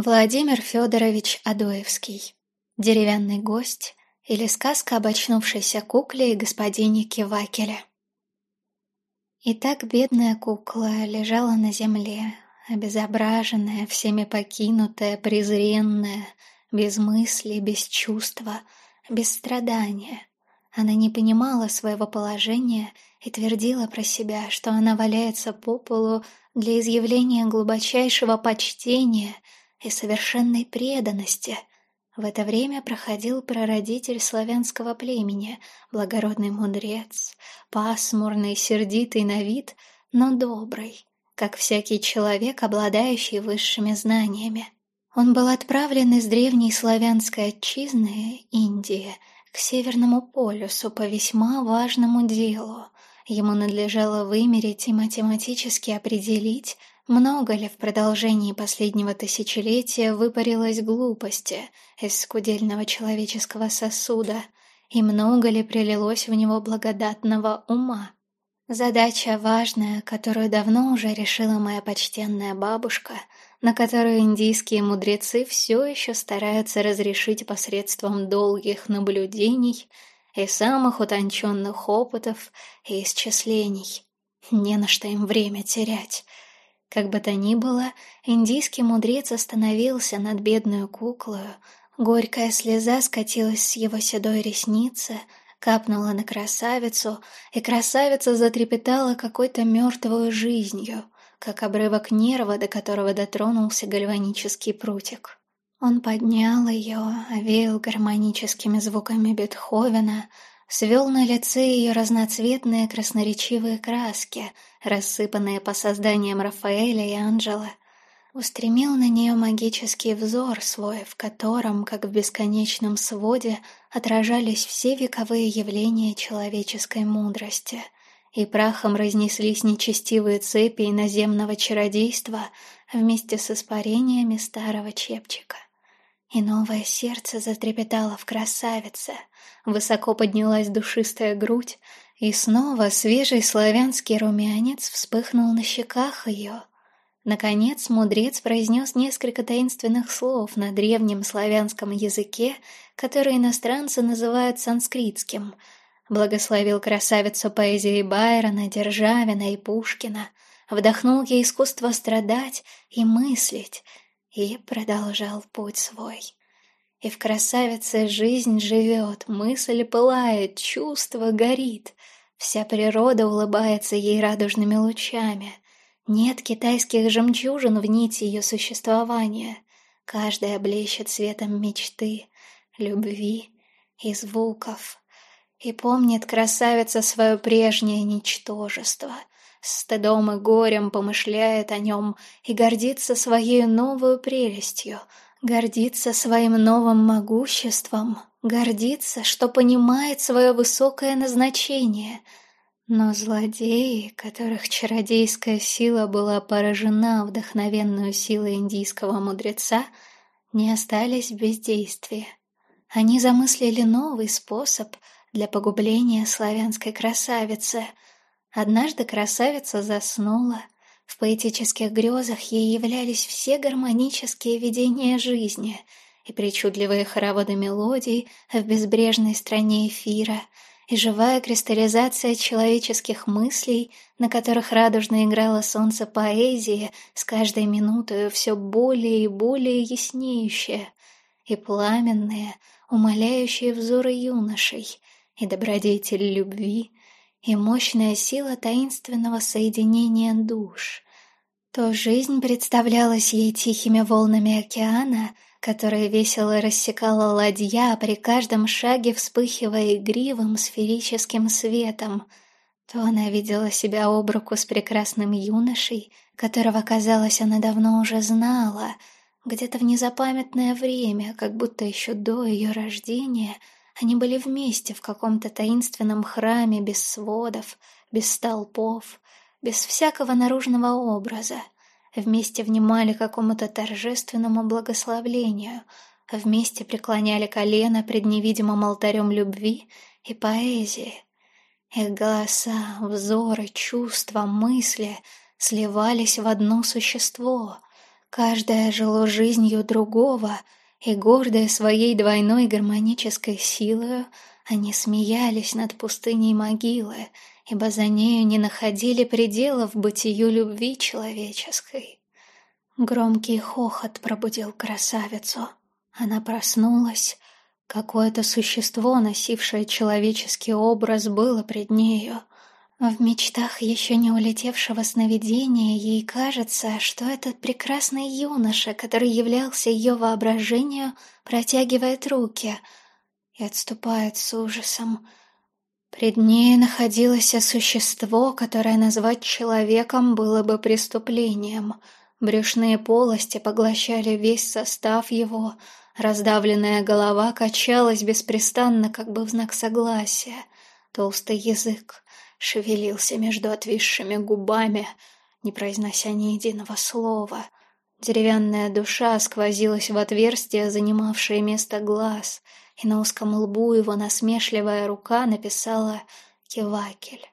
Владимир Федорович Адоевский. Деревянный гость или сказка об очнувшейся кукле и господине Кивакеле. Итак, бедная кукла лежала на земле, обезображенная, всеми покинутая, презренная, без мысли, без чувства, без страдания. Она не понимала своего положения и твердила про себя, что она валяется по полу для изъявления глубочайшего почтения — и совершенной преданности. В это время проходил прародитель славянского племени, благородный мудрец, пасмурный, сердитый на вид, но добрый, как всякий человек, обладающий высшими знаниями. Он был отправлен из древней славянской отчизны, Индии, к Северному полюсу по весьма важному делу. Ему надлежало вымерить и математически определить, много ли в продолжении последнего тысячелетия выпарилось глупости из скудельного человеческого сосуда, и много ли прилилось в него благодатного ума? Задача важная, которую давно уже решила моя почтенная бабушка, на которую индийские мудрецы все еще стараются разрешить посредством долгих наблюдений и самых утонченных опытов и исчислений. Не на что им время терять — как бы то ни было, индийский мудрец остановился над бедную куклою, горькая слеза скатилась с его седой ресницы, капнула на красавицу, и красавица затрепетала какой-то мертвой жизнью, как обрывок нерва, до которого дотронулся гальванический прутик. Он поднял ее, овеял гармоническими звуками Бетховена, свел на лице ее разноцветные красноречивые краски, рассыпанные по созданиям Рафаэля и Анджела, устремил на нее магический взор свой, в котором, как в бесконечном своде, отражались все вековые явления человеческой мудрости, и прахом разнеслись нечестивые цепи иноземного чародейства вместе с испарениями старого чепчика. И новое сердце затрепетало в красавице, высоко поднялась душистая грудь, и снова свежий славянский румянец вспыхнул на щеках ее. Наконец мудрец произнес несколько таинственных слов на древнем славянском языке, который иностранцы называют санскритским. Благословил красавицу поэзии Байрона, Державина и Пушкина, вдохнул ей искусство страдать и мыслить, и продолжал путь свой. И в красавице жизнь живет, мысль пылает, чувство горит. Вся природа улыбается ей радужными лучами. Нет китайских жемчужин в нити ее существования. Каждая блещет светом мечты, любви и звуков. И помнит красавица свое прежнее ничтожество — стыдом и горем помышляет о нем и гордится своей новой прелестью, гордится своим новым могуществом, гордится, что понимает свое высокое назначение. Но злодеи, которых чародейская сила была поражена вдохновенную силой индийского мудреца, не остались в бездействии. Они замыслили новый способ для погубления славянской красавицы — Однажды красавица заснула. В поэтических грезах ей являлись все гармонические видения жизни и причудливые хороводы мелодий в безбрежной стране эфира, и живая кристаллизация человеческих мыслей, на которых радужно играло солнце поэзии, с каждой минутой все более и более яснеющее, и пламенные, умоляющие взоры юношей, и добродетель любви, и мощная сила таинственного соединения душ. То жизнь представлялась ей тихими волнами океана, которые весело рассекала ладья, при каждом шаге вспыхивая игривым сферическим светом, то она видела себя об руку с прекрасным юношей, которого, казалось, она давно уже знала, где-то в незапамятное время, как будто еще до ее рождения — они были вместе в каком-то таинственном храме без сводов, без столпов, без всякого наружного образа. Вместе внимали какому-то торжественному благословлению, вместе преклоняли колено пред невидимым алтарем любви и поэзии. Их голоса, взоры, чувства, мысли сливались в одно существо, каждое жило жизнью другого, и гордые своей двойной гармонической силою, они смеялись над пустыней могилы, ибо за нею не находили пределов бытию любви человеческой. Громкий хохот пробудил красавицу. Она проснулась. Какое-то существо, носившее человеческий образ, было пред нею. В мечтах еще не улетевшего сновидения ей кажется, что этот прекрасный юноша, который являлся ее воображению, протягивает руки и отступает с ужасом. Пред ней находилось существо, которое назвать человеком было бы преступлением. Брюшные полости поглощали весь состав его, раздавленная голова качалась беспрестанно, как бы в знак согласия. Толстый язык шевелился между отвисшими губами, не произнося ни единого слова. Деревянная душа сквозилась в отверстие, занимавшее место глаз, и на узком лбу его насмешливая рука написала «Кивакель».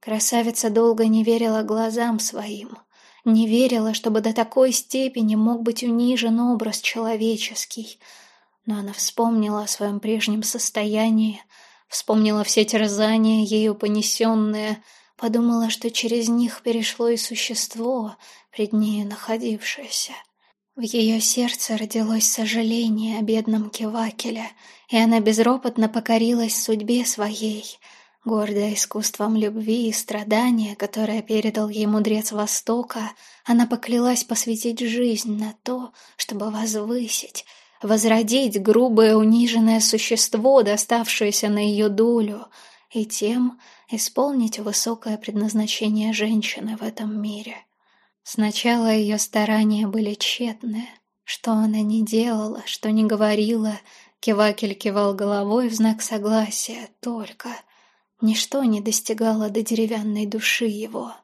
Красавица долго не верила глазам своим, не верила, чтобы до такой степени мог быть унижен образ человеческий, но она вспомнила о своем прежнем состоянии, Вспомнила все терзания, ею понесенные, подумала, что через них перешло и существо, пред нею находившееся. В ее сердце родилось сожаление о бедном Кивакеле, и она безропотно покорилась судьбе своей, гордая искусством любви и страдания, которое передал ей мудрец Востока, она поклялась посвятить жизнь на то, чтобы возвысить, возродить грубое униженное существо, доставшееся на ее долю, и тем исполнить высокое предназначение женщины в этом мире. Сначала ее старания были тщетны. Что она не делала, что не говорила, Кивакель кивал головой в знак согласия, только ничто не достигало до деревянной души его.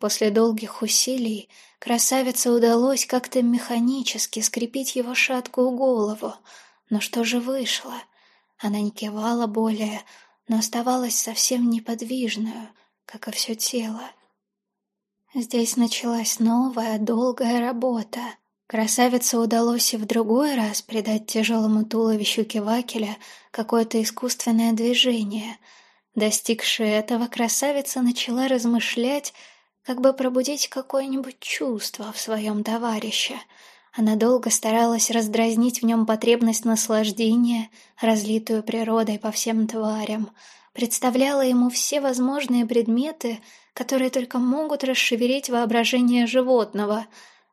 После долгих усилий Красавице удалось как-то механически скрепить его шаткую голову. Но что же вышло? Она не кивала более, но оставалась совсем неподвижную, как и все тело. Здесь началась новая, долгая работа. Красавице удалось и в другой раз придать тяжелому туловищу кивакеля какое-то искусственное движение. Достигшая этого, красавица начала размышлять, как бы пробудить какое-нибудь чувство в своем товарище. Она долго старалась раздразнить в нем потребность наслаждения, разлитую природой по всем тварям, представляла ему все возможные предметы, которые только могут расшевелить воображение животного,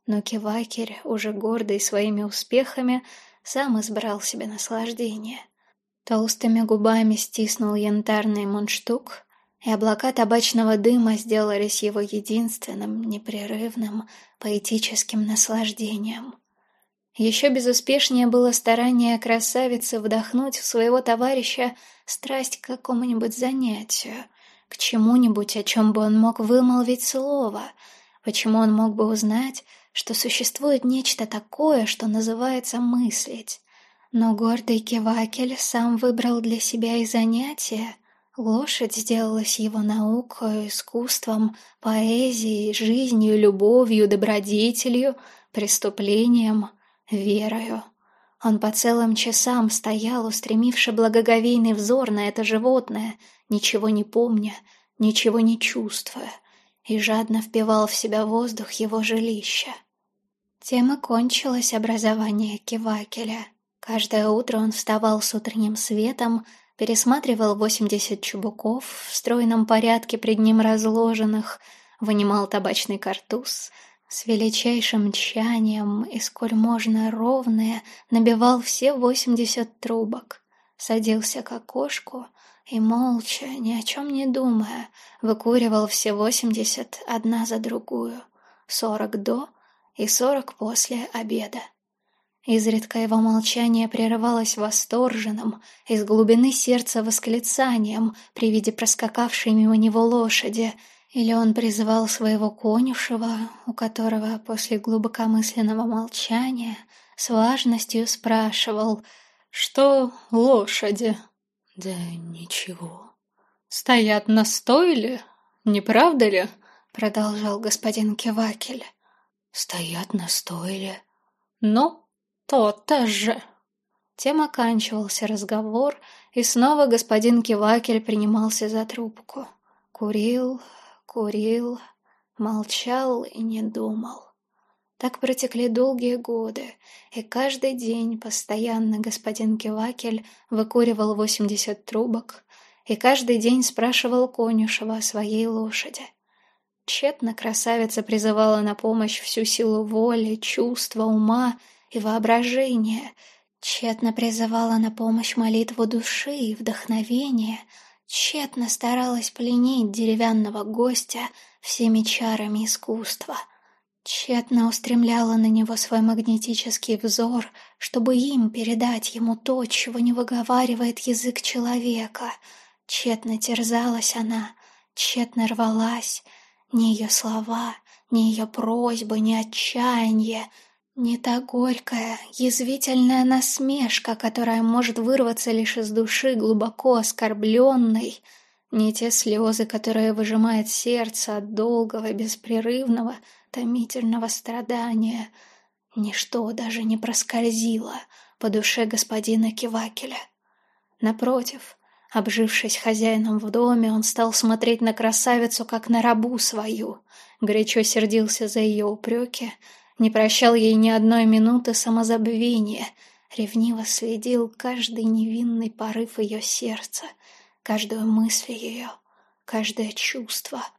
но Кивакерь, уже гордый своими успехами, сам избрал себе наслаждение. Толстыми губами стиснул янтарный мундштук, и облака табачного дыма сделались его единственным, непрерывным, поэтическим наслаждением. Еще безуспешнее было старание красавицы вдохнуть в своего товарища страсть к какому-нибудь занятию, к чему-нибудь, о чем бы он мог вымолвить слово, почему он мог бы узнать, что существует нечто такое, что называется мыслить. Но гордый Кивакель сам выбрал для себя и занятие — Лошадь сделалась его наукой, искусством, поэзией, жизнью, любовью, добродетелью, преступлением, верою. Он по целым часам стоял, устремивший благоговейный взор на это животное, ничего не помня, ничего не чувствуя, и жадно впивал в себя воздух его жилища. Тем и кончилось образование Кивакеля. Каждое утро он вставал с утренним светом, пересматривал восемьдесят чубуков в стройном порядке пред ним разложенных, вынимал табачный картуз, с величайшим тщанием и сколь можно ровное набивал все восемьдесят трубок, садился к окошку и молча, ни о чем не думая, выкуривал все восемьдесят одна за другую, сорок до и сорок после обеда. Изредка его молчание прерывалось восторженным, из глубины сердца восклицанием при виде проскакавшей мимо него лошади, или он призывал своего конюшева, у которого после глубокомысленного молчания с важностью спрашивал «Что лошади?» «Да ничего». «Стоят на стойле, не правда ли?» — продолжал господин Кивакель. стоят на стойле. Ну, то-то же. Тем оканчивался разговор, и снова господин Кивакель принимался за трубку. Курил, курил, молчал и не думал. Так протекли долгие годы, и каждый день постоянно господин Кивакель выкуривал восемьдесят трубок, и каждый день спрашивал конюшева о своей лошади. Тщетно красавица призывала на помощь всю силу воли, чувства, ума и воображения, тщетно призывала на помощь молитву души и вдохновения, тщетно старалась пленить деревянного гостя всеми чарами искусства — Тщетно устремляла на него свой магнетический взор, чтобы им передать ему то, чего не выговаривает язык человека. Тщетно терзалась она, тщетно рвалась. Ни ее слова, ни ее просьбы, ни отчаяние, ни та горькая, язвительная насмешка, которая может вырваться лишь из души глубоко оскорбленной, не те слезы, которые выжимает сердце от долгого, беспрерывного, томительного страдания. Ничто даже не проскользило по душе господина Кивакеля. Напротив, обжившись хозяином в доме, он стал смотреть на красавицу, как на рабу свою, горячо сердился за ее упреки, не прощал ей ни одной минуты самозабвения, ревниво следил каждый невинный порыв ее сердца, каждую мысль ее, каждое чувство —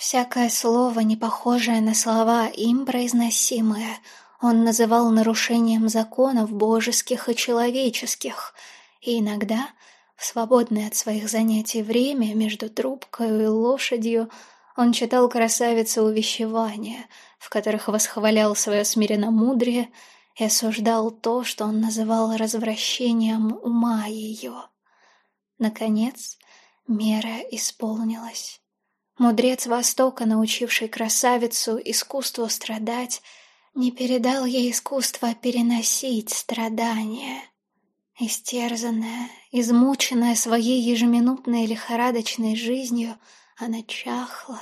Всякое слово, не похожее на слова, им произносимое, он называл нарушением законов божеских и человеческих, и иногда, в свободное от своих занятий время между трубкой и лошадью, он читал красавице увещевания, в которых восхвалял свое смиренномудрие и осуждал то, что он называл развращением ума ее. Наконец, мера исполнилась. Мудрец Востока, научивший красавицу искусству страдать, не передал ей искусство переносить страдания. Истерзанная, измученная своей ежеминутной лихорадочной жизнью, она чахла,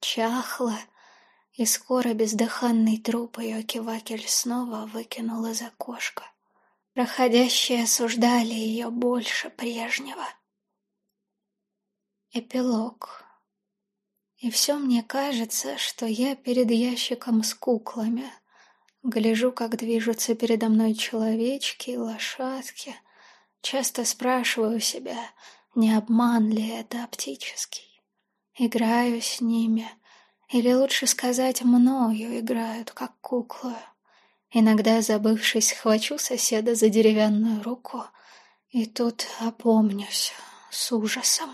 чахла, и скоро бездыханный труп ее кивакель снова выкинул из окошка. Проходящие осуждали ее больше прежнего. Эпилог и все мне кажется, что я перед ящиком с куклами. Гляжу, как движутся передо мной человечки и лошадки. Часто спрашиваю себя, не обман ли это оптический. Играю с ними, или лучше сказать, мною играют, как куклы. Иногда, забывшись, хвачу соседа за деревянную руку, и тут опомнюсь с ужасом.